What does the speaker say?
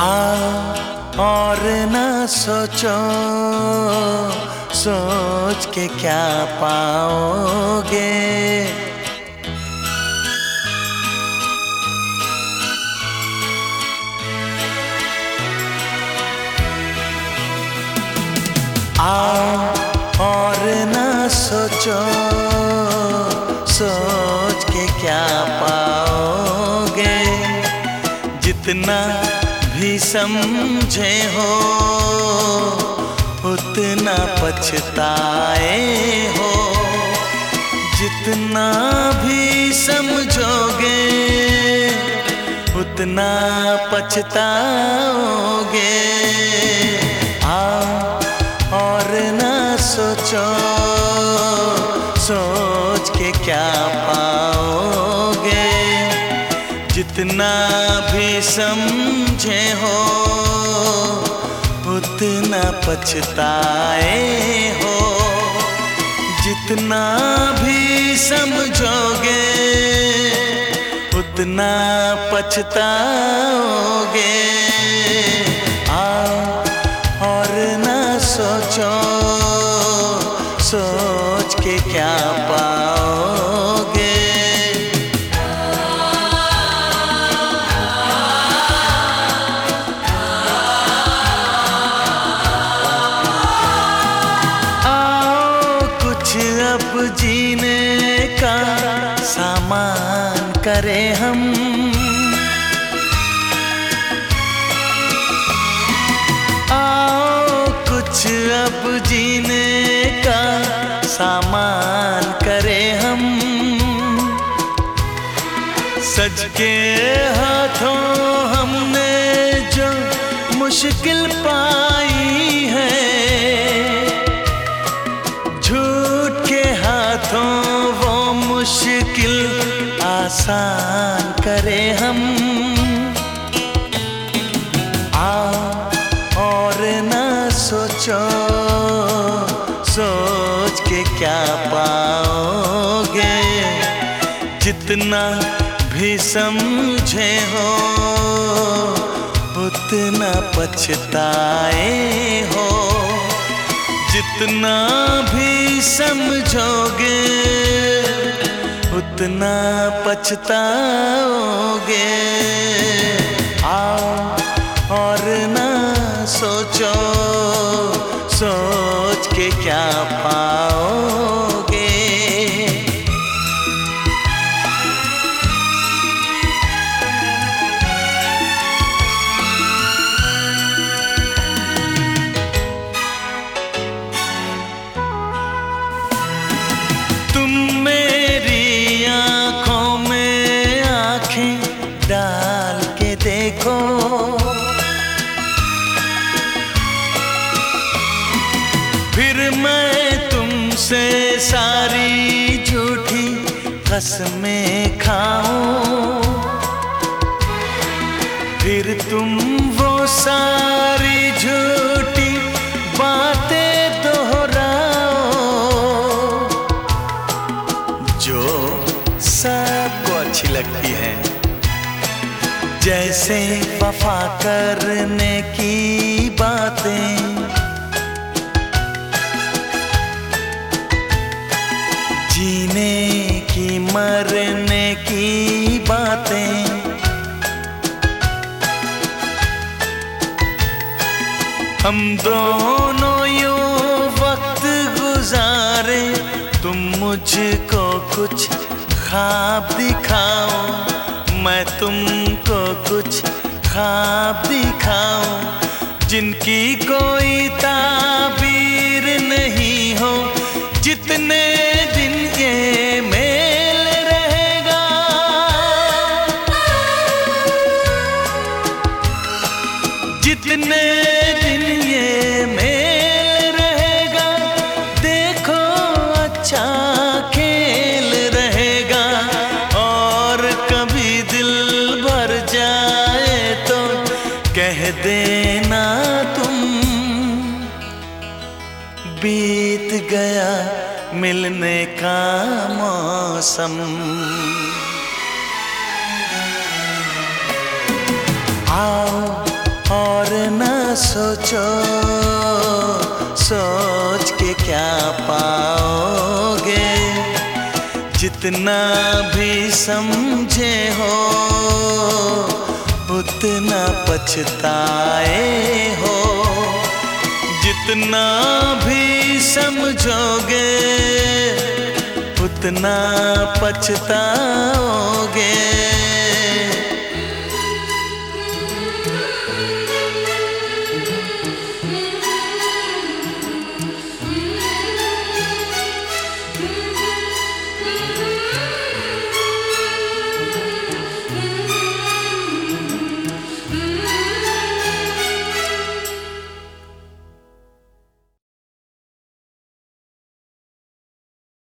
आ और न सोचो, सोच के क्या पाओगे? आओ और न सोचो, सोच के क्या पाओगे? जितना समझे हो उतना पछताए हो। जितना भी समझोगे उतना पछताओगे। भी समझे हो, उतना पछताए हो। जितना भी समझोगे, उतना पछताओगे। और न सोचो, सोच के क्या पाओगे सामान करें हम। आओ कुछ अब जीने का सामान करें हम। सज के हाथों हमने जो मुश्किल पाई है आसान करें हम। आओ और न सोचो, सोच के क्या पाओगे? जितना भी समझे हो, उतना पछताए हो। जितना भी समझोगे उतना पछताओगे? आओ और ना सोचो सोच के क्या पाओगे देखो। फिर मैं तुमसे सारी झूठी कसमें खाऊं। फिर तुम वो सारी झूठी बातें दोहराओ। जो सबको अच्छी लगती है। जैसे वफा करने की बातें। जीने की, मरने की बातें। हम दोनों यूँ वक्त गुजारे, तुम मुझको कुछ खाब दिखाओ, मैं तुमको कुछ खाब दिखाऊँ जिनकी कोई ताबीर नहीं हो जितने दिन ये मेल कह देना तुम। बीत गया मिलने का मौसम। आओ और न सोचो, सोच के क्या पाओगे? जितना भी समझे हो उतना पछताए हो। जितना भी समझोगे उतना पछताओगे।